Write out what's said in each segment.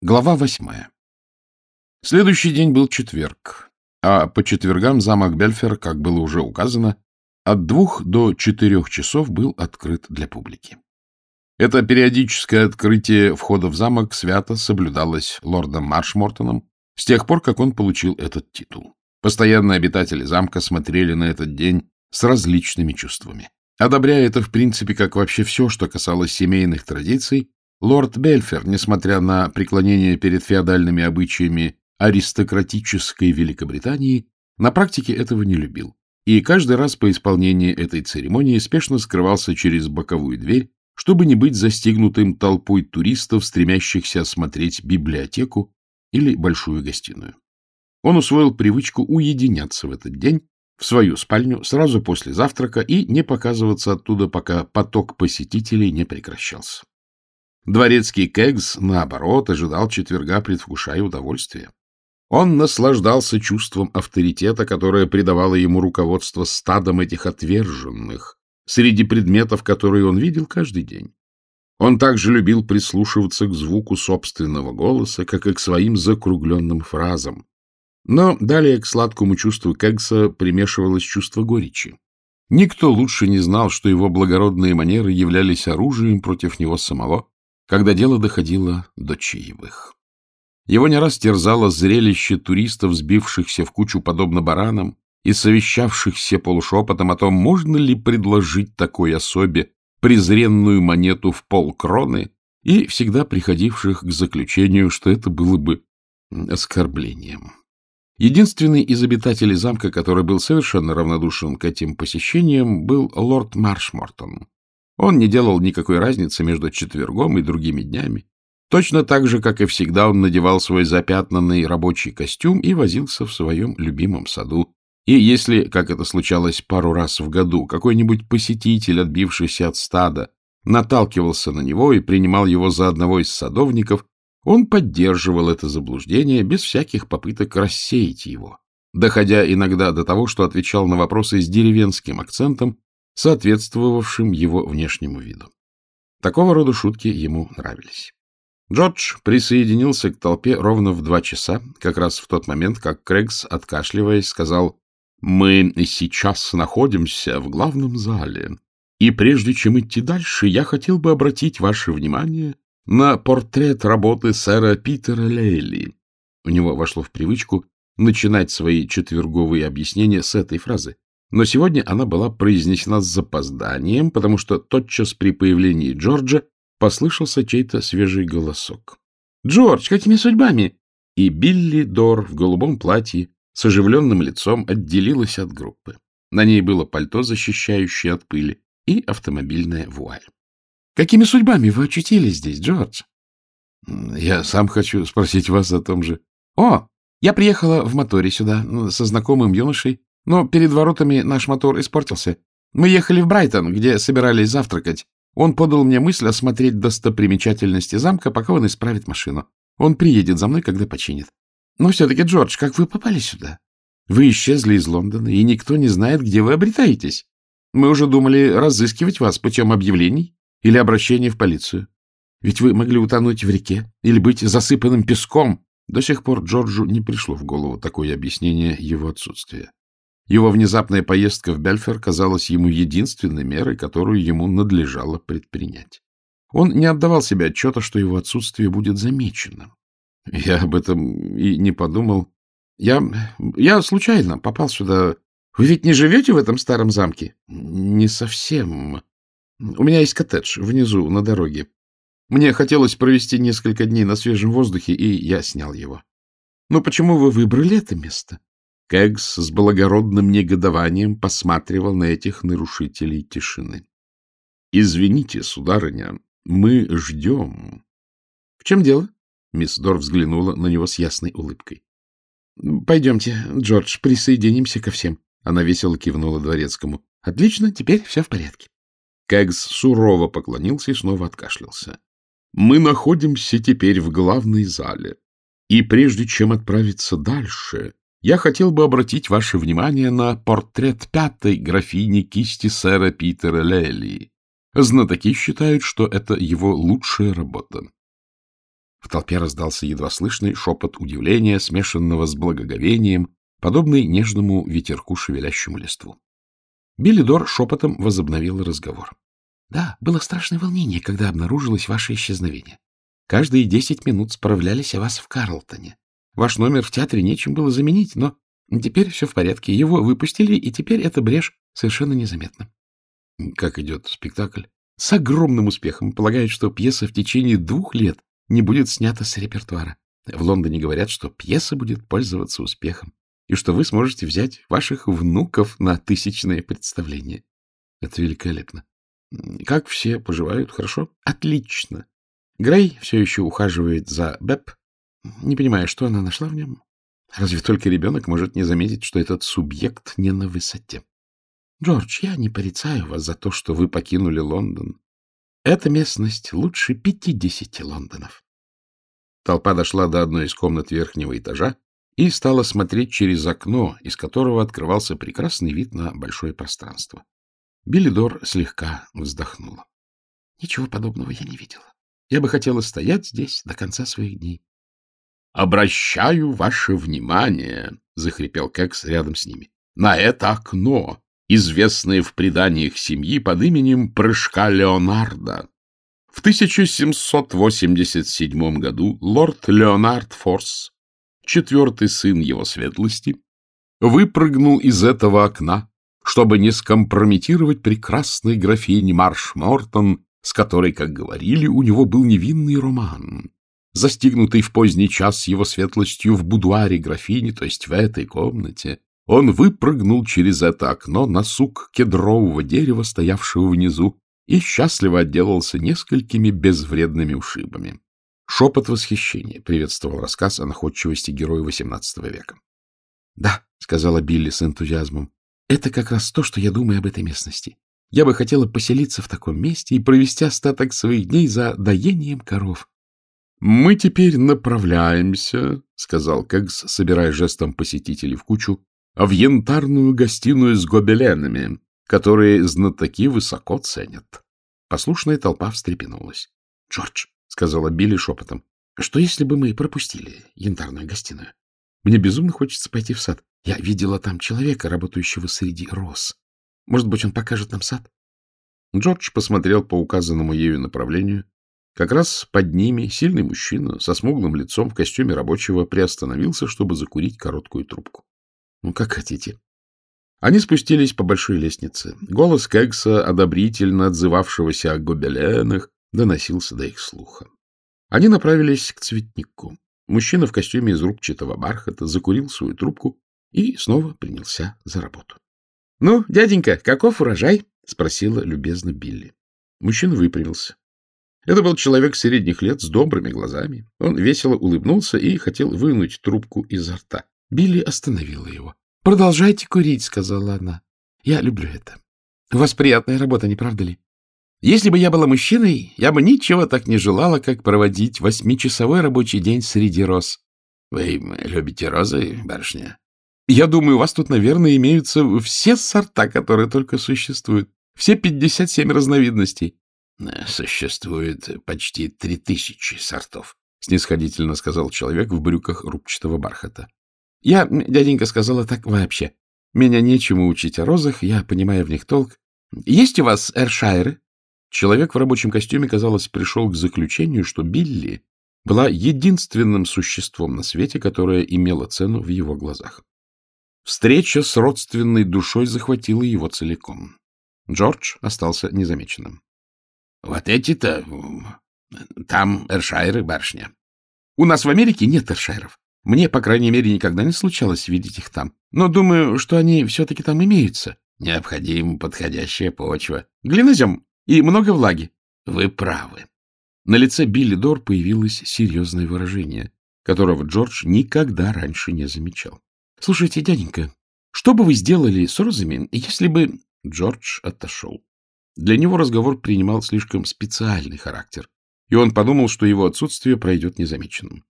Глава восьмая. Следующий день был четверг, а по четвергам замок Бельфер, как было уже указано, от двух до четырех часов был открыт для публики. Это периодическое открытие входа в замок свято соблюдалось лордом Маршмортоном с тех пор, как он получил этот титул. Постоянные обитатели замка смотрели на этот день с различными чувствами. Одобряя это, в принципе, как вообще все, что касалось семейных традиций, Лорд Бельфер, несмотря на преклонение перед феодальными обычаями аристократической Великобритании, на практике этого не любил, и каждый раз по исполнении этой церемонии спешно скрывался через боковую дверь, чтобы не быть застигнутым толпой туристов, стремящихся осмотреть библиотеку или большую гостиную. Он усвоил привычку уединяться в этот день в свою спальню сразу после завтрака и не показываться оттуда, пока поток посетителей не прекращался. Дворецкий Кэгс, наоборот, ожидал четверга, предвкушая удовольствие. Он наслаждался чувством авторитета, которое придавало ему руководство стадом этих отверженных, среди предметов, которые он видел каждый день. Он также любил прислушиваться к звуку собственного голоса, как и к своим закругленным фразам. Но далее к сладкому чувству Кэгса примешивалось чувство горечи. Никто лучше не знал, что его благородные манеры являлись оружием против него самого, когда дело доходило до чаевых. Его не раз терзало зрелище туристов, сбившихся в кучу подобно баранам и совещавшихся полушепотом о том, можно ли предложить такой особе презренную монету в полкроны, и всегда приходивших к заключению, что это было бы оскорблением. Единственный из обитателей замка, который был совершенно равнодушен к этим посещениям, был лорд Маршмортон. Он не делал никакой разницы между четвергом и другими днями. Точно так же, как и всегда, он надевал свой запятнанный рабочий костюм и возился в своем любимом саду. И если, как это случалось пару раз в году, какой-нибудь посетитель, отбившийся от стада, наталкивался на него и принимал его за одного из садовников, он поддерживал это заблуждение без всяких попыток рассеять его, доходя иногда до того, что отвечал на вопросы с деревенским акцентом соответствовавшим его внешнему виду. Такого рода шутки ему нравились. Джордж присоединился к толпе ровно в два часа, как раз в тот момент, как Крэгс, откашливаясь, сказал «Мы сейчас находимся в главном зале, и прежде чем идти дальше, я хотел бы обратить ваше внимание на портрет работы сэра Питера Лейли». У него вошло в привычку начинать свои четверговые объяснения с этой фразы. Но сегодня она была произнесена с запозданием, потому что тотчас при появлении Джорджа послышался чей-то свежий голосок. «Джордж, какими судьбами?» И Билли Дор в голубом платье с оживленным лицом отделилась от группы. На ней было пальто, защищающее от пыли, и автомобильная вуаль. «Какими судьбами вы очутились здесь, Джордж?» «Я сам хочу спросить вас о том же». «О, я приехала в моторе сюда со знакомым юношей, но перед воротами наш мотор испортился. Мы ехали в Брайтон, где собирались завтракать. Он подал мне мысль осмотреть достопримечательности замка, пока он исправит машину. Он приедет за мной, когда починит. Но все-таки, Джордж, как вы попали сюда? Вы исчезли из Лондона, и никто не знает, где вы обретаетесь. Мы уже думали разыскивать вас путем объявлений или обращения в полицию. Ведь вы могли утонуть в реке или быть засыпанным песком. До сих пор Джорджу не пришло в голову такое объяснение его отсутствия. Его внезапная поездка в Бельфер казалась ему единственной мерой, которую ему надлежало предпринять. Он не отдавал себе отчета, что его отсутствие будет замечено. Я об этом и не подумал. Я, я случайно попал сюда. Вы ведь не живете в этом старом замке? Не совсем. У меня есть коттедж внизу, на дороге. Мне хотелось провести несколько дней на свежем воздухе, и я снял его. Но почему вы выбрали это место? Кэгс с благородным негодованием посматривал на этих нарушителей тишины. — Извините, сударыня, мы ждем. — В чем дело? — мисс Дор взглянула на него с ясной улыбкой. — Пойдемте, Джордж, присоединимся ко всем. Она весело кивнула дворецкому. — Отлично, теперь все в порядке. Кэгс сурово поклонился и снова откашлялся. — Мы находимся теперь в главной зале. И прежде чем отправиться дальше, я хотел бы обратить ваше внимание на портрет пятой графини кисти сэра Питера Лелли. Знатоки считают, что это его лучшая работа. В толпе раздался едва слышный шепот удивления, смешанного с благоговением, подобный нежному ветерку, шевелящему листву. Билли Дор шепотом возобновил разговор. — Да, было страшное волнение, когда обнаружилось ваше исчезновение. Каждые десять минут справлялись о вас в Карлтоне. Ваш номер в театре нечем было заменить, но теперь все в порядке. Его выпустили, и теперь эта брешь совершенно незаметна. — Как идет спектакль? — С огромным успехом. Полагают, что пьеса в течение двух лет не будет снята с репертуара. В Лондоне говорят, что пьеса будет пользоваться успехом и что вы сможете взять ваших внуков на тысячное представление. Это великолепно. Как все поживают? Хорошо? Отлично. Грей все еще ухаживает за Бэп. Не понимаю, что она нашла в нем. Разве только ребенок может не заметить, что этот субъект не на высоте. Джордж, я не порицаю вас за то, что вы покинули Лондон. Эта местность лучше пятидесяти Лондонов. Толпа дошла до одной из комнат верхнего этажа, и стала смотреть через окно, из которого открывался прекрасный вид на большое пространство. Белидор слегка вздохнула. — Ничего подобного я не видела. Я бы хотела стоять здесь до конца своих дней. — Обращаю ваше внимание, — захрипел Кекс рядом с ними, — на это окно, известное в преданиях семьи под именем Прыжка Леонарда. В 1787 году лорд Леонард Форс четвертый сын его светлости, выпрыгнул из этого окна, чтобы не скомпрометировать прекрасной графини Марш Мортон, с которой, как говорили, у него был невинный роман. Застигнутый в поздний час его светлостью в будуаре графини, то есть в этой комнате, он выпрыгнул через это окно на сук кедрового дерева, стоявшего внизу, и счастливо отделался несколькими безвредными ушибами. Шепот восхищения приветствовал рассказ о находчивости героя XVIII века. — Да, — сказала Билли с энтузиазмом, — это как раз то, что я думаю об этой местности. Я бы хотела поселиться в таком месте и провести остаток своих дней за доением коров. — Мы теперь направляемся, — сказал Кэгс, собирая жестом посетителей в кучу, — в янтарную гостиную с гобеленами, которые знатоки высоко ценят. Послушная толпа встрепенулась. — Джордж, — сказала Билли шепотом. — Что, если бы мы пропустили янтарную гостиную? Мне безумно хочется пойти в сад. Я видела там человека, работающего среди роз. Может быть, он покажет нам сад? Джордж посмотрел по указанному ею направлению. Как раз под ними сильный мужчина со смуглым лицом в костюме рабочего приостановился, чтобы закурить короткую трубку. — Ну, как хотите. Они спустились по большой лестнице. Голос Кэгса, одобрительно отзывавшегося о гобеленах, доносился до их слуха. Они направились к цветнику. Мужчина в костюме из рубчатого бархата закурил свою трубку и снова принялся за работу. — Ну, дяденька, каков урожай? — спросила любезно Билли. Мужчина выпрямился. Это был человек средних лет с добрыми глазами. Он весело улыбнулся и хотел вынуть трубку изо рта. Билли остановила его. — Продолжайте курить, — сказала она. — Я люблю это. У вас приятная работа, не правда ли? Если бы я была мужчиной, я бы ничего так не желала, как проводить восьмичасовой рабочий день среди роз. Вы любите розы, барышня? Я думаю, у вас тут, наверное, имеются все сорта, которые только существуют. Все пятьдесят семь разновидностей. Существует почти три тысячи сортов, — снисходительно сказал человек в брюках рубчатого бархата. Я, дяденька, сказала так вообще. Меня нечему учить о розах, я понимаю в них толк. Есть у вас эршайры? Человек в рабочем костюме, казалось, пришел к заключению, что Билли была единственным существом на свете, которое имело цену в его глазах. Встреча с родственной душой захватила его целиком. Джордж остался незамеченным. — Вот эти-то... Там эршайры, барышня. — У нас в Америке нет эршайров. Мне, по крайней мере, никогда не случалось видеть их там. Но думаю, что они все-таки там имеются. Необходима подходящая почва. Глинозем и много влаги. Вы правы. На лице Билли Дор появилось серьезное выражение, которого Джордж никогда раньше не замечал. — Слушайте, дяденька, что бы вы сделали с розами, если бы... Джордж отошел. Для него разговор принимал слишком специальный характер, и он подумал, что его отсутствие пройдет незамеченным.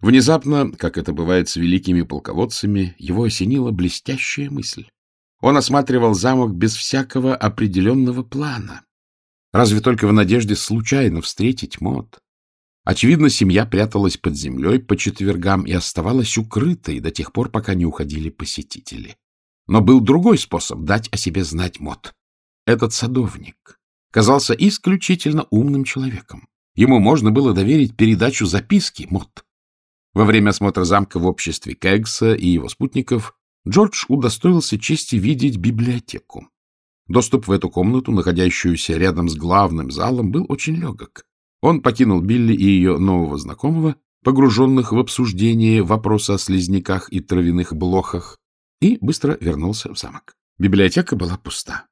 Внезапно, как это бывает с великими полководцами, его осенила блестящая мысль. Он осматривал замок без всякого определенного плана, Разве только в надежде случайно встретить Мот. Очевидно, семья пряталась под землей по четвергам и оставалась укрытой до тех пор, пока не уходили посетители. Но был другой способ дать о себе знать Мот. Этот садовник казался исключительно умным человеком. Ему можно было доверить передачу записки Мот. Во время осмотра замка в обществе Кэгса и его спутников Джордж удостоился чести видеть библиотеку. Доступ в эту комнату, находящуюся рядом с главным залом, был очень легок. Он покинул Билли и ее нового знакомого, погруженных в обсуждение вопроса о слизняках и травяных блохах, и быстро вернулся в замок. Библиотека была пуста.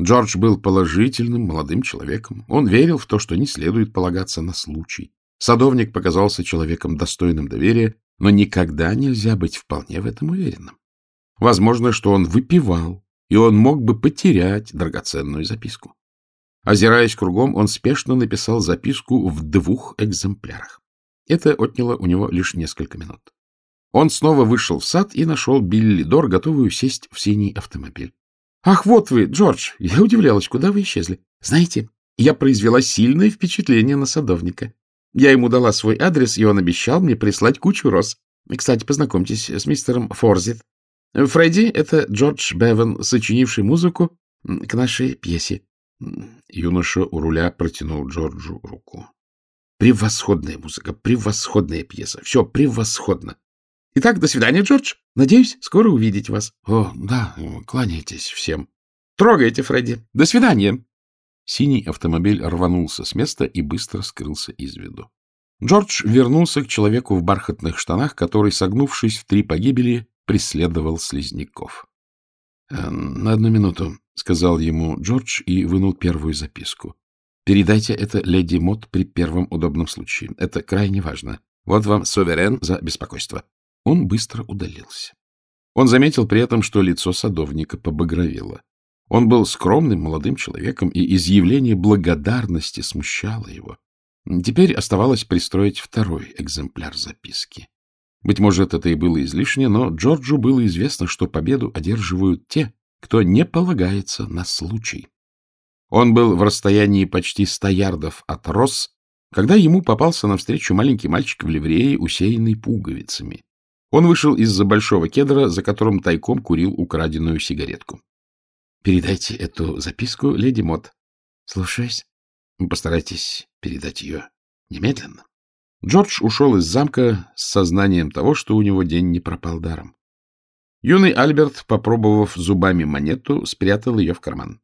Джордж был положительным молодым человеком. Он верил в то, что не следует полагаться на случай. Садовник показался человеком достойным доверия, но никогда нельзя быть вполне в этом уверенным. Возможно, что он выпивал, и он мог бы потерять драгоценную записку. Озираясь кругом, он спешно написал записку в двух экземплярах. Это отняло у него лишь несколько минут. Он снова вышел в сад и нашел Билли Дор, готовую сесть в синий автомобиль. — Ах, вот вы, Джордж! Я удивлялась, куда вы исчезли. Знаете, я произвела сильное впечатление на садовника. Я ему дала свой адрес, и он обещал мне прислать кучу роз. Кстати, познакомьтесь с мистером Форзит. Фредди — это Джордж Беван, сочинивший музыку к нашей пьесе. Юноша у руля протянул Джорджу руку. Превосходная музыка, превосходная пьеса. Все превосходно. Итак, до свидания, Джордж. Надеюсь, скоро увидеть вас. О, да, кланяйтесь всем. Трогайте, Фредди. До свидания. Синий автомобиль рванулся с места и быстро скрылся из виду. Джордж вернулся к человеку в бархатных штанах, который, согнувшись в три погибели, преследовал слизняков. «Э, — На одну минуту, — сказал ему Джордж и вынул первую записку. — Передайте это леди Мот при первом удобном случае. Это крайне важно. Вот вам суверен за беспокойство. Он быстро удалился. Он заметил при этом, что лицо садовника побагровело. Он был скромным молодым человеком, и изъявление благодарности смущало его. Теперь оставалось пристроить второй экземпляр записки. Быть может, это и было излишне, но Джорджу было известно, что победу одерживают те, кто не полагается на случай. Он был в расстоянии почти ста ярдов от Росс, когда ему попался навстречу маленький мальчик в ливрее, усеянный пуговицами. Он вышел из-за большого кедра, за которым тайком курил украденную сигаретку. Передайте эту записку леди Мот. Слушаюсь. Постарайтесь передать ее немедленно. Джордж ушел из замка с сознанием того, что у него день не пропал даром. Юный Альберт, попробовав зубами монету, спрятал ее в карман.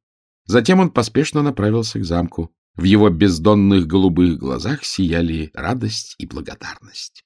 Затем он поспешно направился к замку. В его бездонных голубых глазах сияли радость и благодарность.